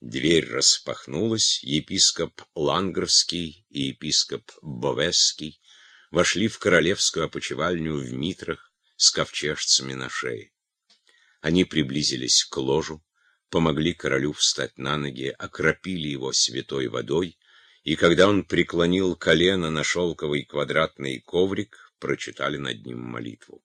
Дверь распахнулась, епископ Лангерский и епископ Бовесский вошли в королевскую опочивальню в митрах с ковчежцами на шее. Они приблизились к ложу, помогли королю встать на ноги, окропили его святой водой, и когда он преклонил колено на шелковый квадратный коврик, прочитали над ним молитву.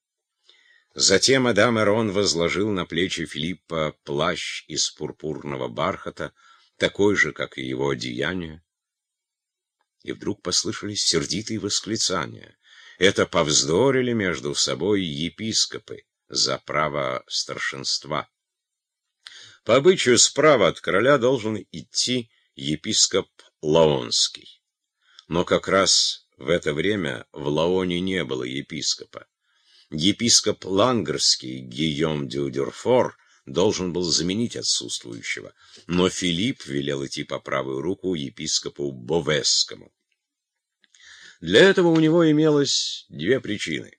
Затем Адам Эрон возложил на плечи Филиппа плащ из пурпурного бархата, такой же, как и его одеяние. И вдруг послышались сердитые восклицания. Это повздорили между собой епископы за право старшинства. По обычаю справа от короля должен идти епископ Лаонский. Но как раз в это время в Лаоне не было епископа. Епископ Лангерский Гийом Дюдерфор должен был заменить отсутствующего, но Филипп велел идти по правую руку епископу Бовесскому. Для этого у него имелось две причины.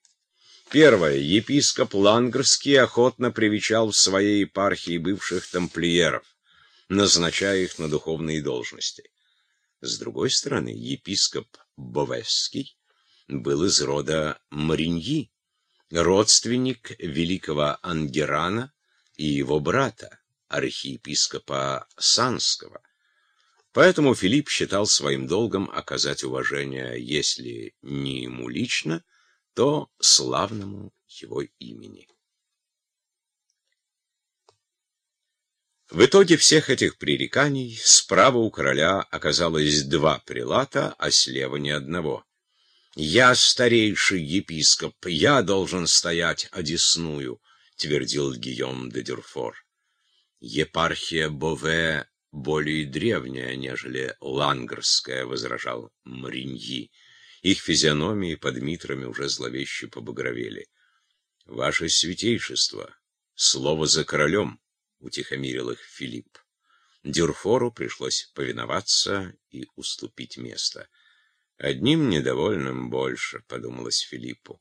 Первое. Епископ Лангерский охотно привечал в своей епархии бывших тамплиеров, назначая их на духовные должности. С другой стороны, епископ Бовесский был из рода Мариньи, родственник великого Ангерана и его брата, архиепископа Санского. Поэтому Филипп считал своим долгом оказать уважение, если не ему лично, то славному его имени. В итоге всех этих пререканий справа у короля оказалось два прилата, а слева ни одного. «Я старейший епископ, я должен стоять одесную», — твердил Гийом де Дюрфор. «Епархия Бове более древняя, нежели Лангерская», — возражал Мариньи. Их физиономии под митрами уже зловеще побагровели. «Ваше святейшество, слово за королем», — утихомирил их Филипп. Дюрфору пришлось повиноваться и уступить место. Одним недовольным больше, — подумалось Филиппу.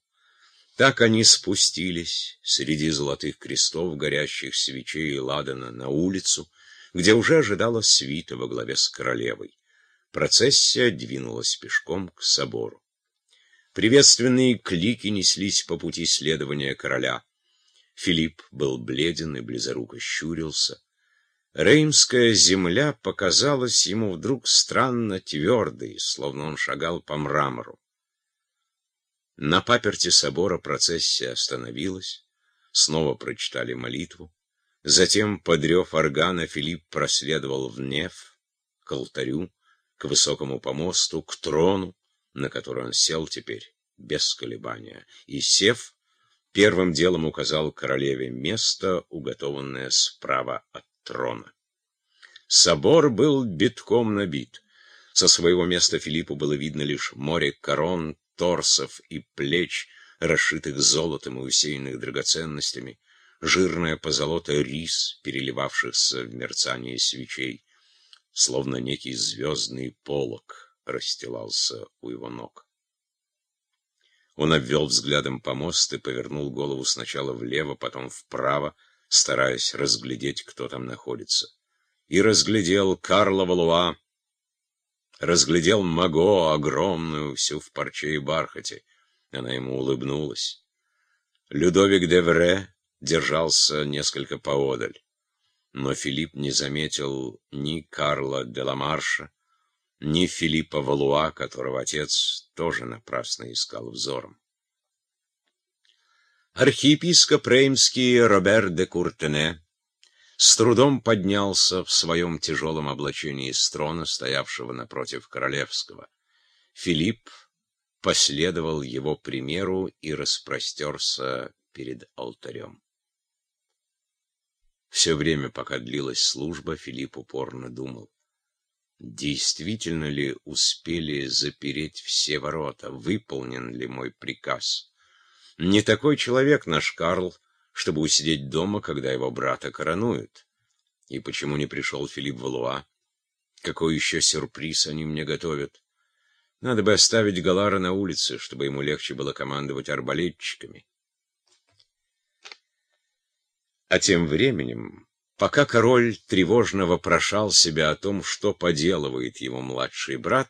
Так они спустились среди золотых крестов, горящих свечей и ладана, на улицу, где уже ожидала свита во главе с королевой. Процессия двинулась пешком к собору. Приветственные клики неслись по пути следования короля. Филипп был бледен и близоруко щурился. Реймская земля показалась ему вдруг странно твердой, словно он шагал по мрамору. На паперти собора процессия остановилась, снова прочитали молитву. Затем, подрев органа, Филипп проследовал в Неф, к алтарю, к высокому помосту, к трону, на который он сел теперь без колебания, и, сев, первым делом указал королеве место, уготованное справа от трона. Собор был битком набит. Со своего места Филиппу было видно лишь море корон, торсов и плеч, расшитых золотом и усеянных драгоценностями, жирная позолота рис, переливавшихся в мерцании свечей, словно некий звездный полог расстилался у его ног. Он обвел взглядом помост и повернул голову сначала влево, потом вправо, стараясь разглядеть, кто там находится. И разглядел Карла Валуа, разглядел Маго, огромную, всю в парче и бархате. Она ему улыбнулась. Людовик де Вре держался несколько поодаль. Но Филипп не заметил ни Карла де Ламарша, ни Филиппа Валуа, которого отец тоже напрасно искал взором. Архиепископ Реймский Робер де Куртене с трудом поднялся в своем тяжелом облачении с трона, стоявшего напротив королевского. Филипп последовал его примеру и распростерся перед алтарем. Все время, пока длилась служба, Филипп упорно думал. Действительно ли успели запереть все ворота? Выполнен ли мой приказ? Не такой человек наш Карл, чтобы усидеть дома, когда его брата коронуют. И почему не пришел Филипп Валуа? Какой еще сюрприз они мне готовят? Надо бы оставить Галара на улице, чтобы ему легче было командовать арбалетчиками. А тем временем Пока король тревожно вопрошал себя о том, что поделывает его младший брат,